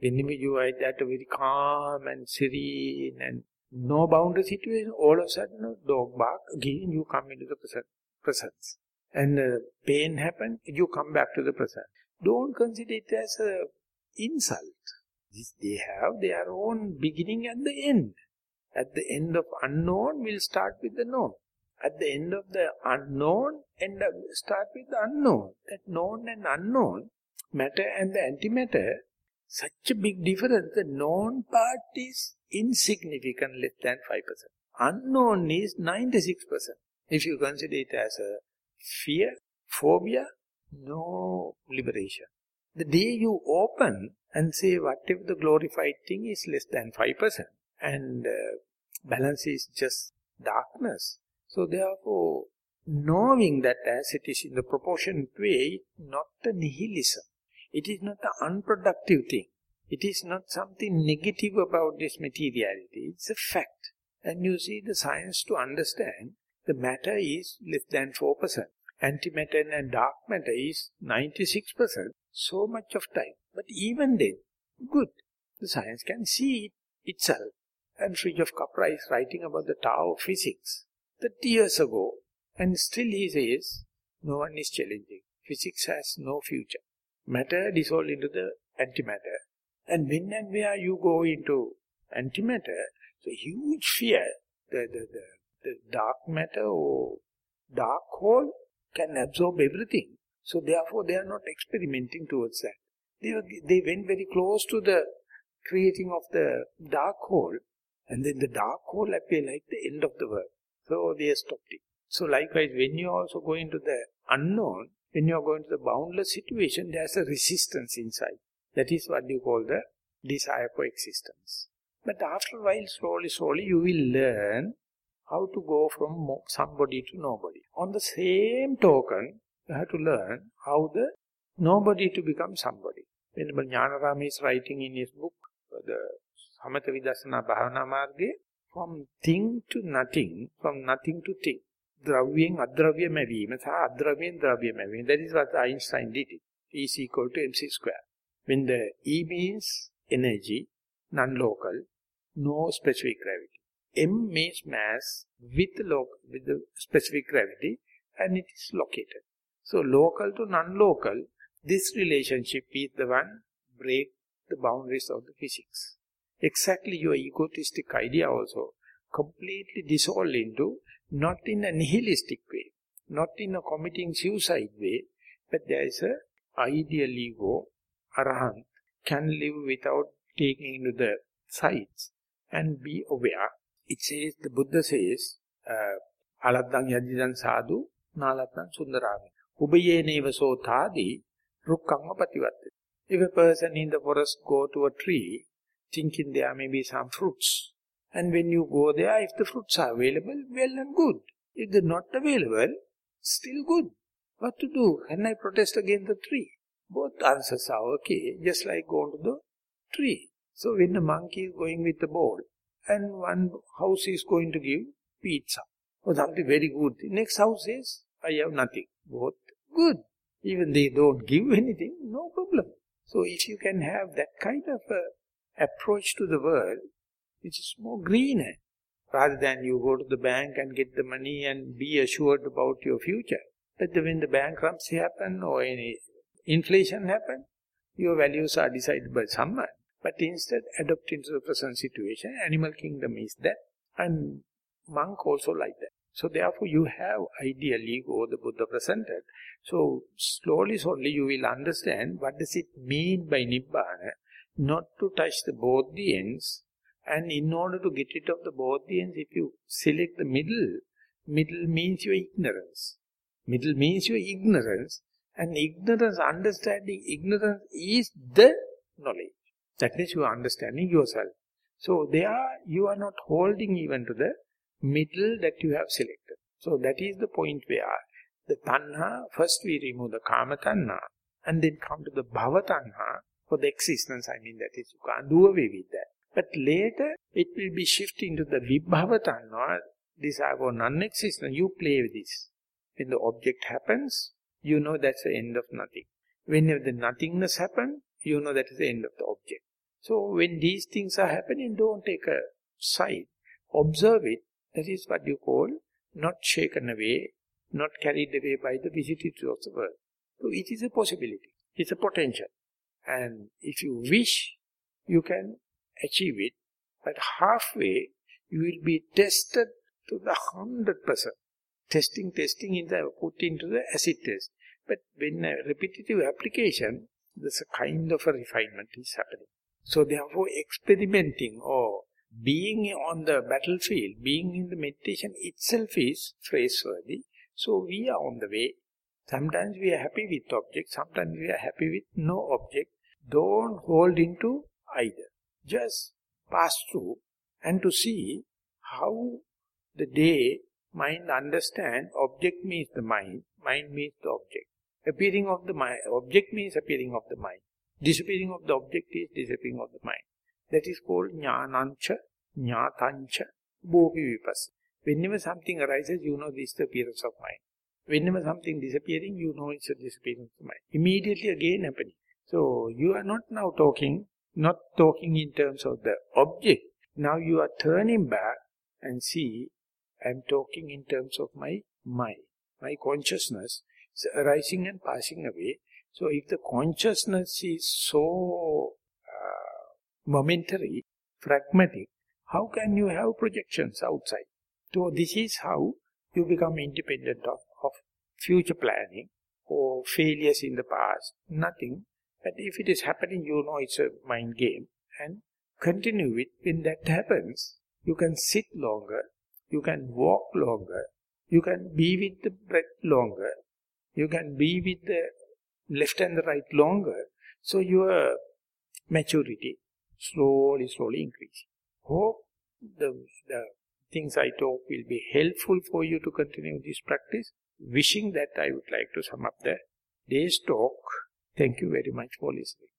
When you are at a very calm and serene and no boundary situation, all of a sudden, dog bark, again you come into the presence and uh, pain happen, you come back to the present. Don't consider it as a insult. This, they have their own beginning and the end. At the end of unknown, we'll start with the known. At the end of the unknown, end up, start with the unknown. That known and unknown, matter and the antimatter, such a big difference. The known part is insignificant, less than 5%. Unknown is 96%. If you consider it as a fear, phobia, no liberation. The day you open and say whatever the glorified thing is less than 5% and uh, balance is just darkness. So therefore, knowing that as it is in the proportionate way, not a nihilism. It is not an unproductive thing. It is not something negative about this materiality. It's a fact. And you see the science to understand the matter is less than 4%. Antimatter and dark matter is 96%. So much of time. But even then, good. The science can see it itself. And Fritjof Capra is writing about the Tao of physics 30 years ago. And still he says, no one is challenging. Physics has no future. Matter dissolved into the antimatter. And when and where you go into antimatter, the huge fear, the, the, the, the dark matter or dark hole can absorb everything. So therefore they are not experimenting towards that. They, were, they went very close to the creating of the dark hole and then the dark hole appeared like the end of the world. So they stopped it. So likewise, when you also go into the unknown, when you are going to the boundless situation, there's a resistance inside. That is what you call the desire for existence. But after a while, slowly, slowly, you will learn how to go from somebody to nobody. On the same token, you have to learn how the nobody to become somebody. When Jnanarama is writing in his book, the Samatha Bhavana Marge, from thing to nothing, from nothing to thing. Dravyam adravyam avima, adravyam dravyam avima. That is what Einstein did. It. E is equal to mc square. When the E means energy, non-local, no specific gravity. M means mass with, with the specific gravity and it is located. So local to non-local, this relationship is the one break the boundaries of the physics. Exactly your egotistic idea also completely dissolve into not in a nihilistic way, not in a committing suicide way, but there is a ideal ego, arahant, can live without taking into the sides and be aware. It says, the Buddha says, aladdang yadidan sadhu, nalatang sundarami. Ubayeneva sotadi, rukkanga pativatte. If a person in the forest go to a tree, thinking there may be some fruits, and when you go there, if the fruits are available, well and good. If they're not available, still good. What to do? Can I protest against the tree? Both answers are okay, just like going to the tree. So when the monkey is going with the ball, and one house is going to give pizza, or something very good, the next house says, I have nothing. Both good. Even they don't give anything, no problem. So if you can have that kind of a approach to the world, which is more greener, eh, rather than you go to the bank and get the money and be assured about your future. But when the bankruptcy happen or any inflation happen, your values are decided by someone. But instead, adopt into the present situation. Animal kingdom is that, and monk also like that. So therefore, you have ideal ego, the Buddha presented. So slowly, slowly, you will understand what does it mean by Nibbana, not to touch the both the ends, and in order to get rid of the both the ends, if you select the middle, middle means your ignorance. Middle means your ignorance. And ignorance, understanding ignorance is the knowledge. That means you are understanding yourself. So there you are not holding even to the middle that you have selected. So that is the point where the tanha, first we remove the kama tanha, and then come to the bhava tanha, for the existence, I mean that is, you can't do away with that. But later, it will be shifting to the vibhavatanha, desire for non-existence. You play with this. When the object happens, you know that's the end of nothing. Whenever the nothingness happens, you know that is the end of the object. So when these things are happening, don't take a side. Observe it. That is what you call not shaken away, not carried away by the vicissitudes of the world. So it is a possibility. It's a potential. And if you wish, you can achieve it, but halfway you will be tested to the hundred percent. Testing, testing in the put into the acid test. But when a repetitive application, there's a kind of a refinement is happening. So therefore experimenting or being on the battlefield, being in the meditation itself is praiseworthy. So we are on the way. Sometimes we are happy with object, sometimes we are happy with no object. Don't hold into either just pass through and to see how the day mind understand object means the mind, mind means the object. Appearing of the mind, object means appearing of the mind. Disappearing of the object is disappearing of the mind. That is called jnanancha, jnatancha, bopi vipas. Whenever something arises, you know this is the appearance of mind. Whenever something disappearing, you know it's a disappearance of mind. Immediately again happening. So you are not now talking, not talking in terms of the object. Now you are turning back and see, I am talking in terms of my mind. My consciousness is arising and passing away. So if the consciousness is so uh, momentary, pragmatic, how can you have projections outside? So this is how you become independent of, of future planning or failures in the past, nothing. But if it is happening, you know it's a mind game and continue it. When that happens, you can sit longer, you can walk longer, you can be with the breath longer, you can be with the left and the right longer. So your maturity slowly, slowly increasing. Hope the, the things I talk will be helpful for you to continue this practice. Wishing that I would like to sum up the day's talk. Thank you very much for listening.